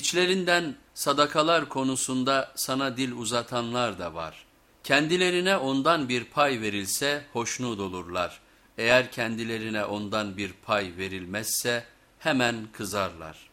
İçlerinden sadakalar konusunda sana dil uzatanlar da var. Kendilerine ondan bir pay verilse hoşnut olurlar. Eğer kendilerine ondan bir pay verilmezse hemen kızarlar.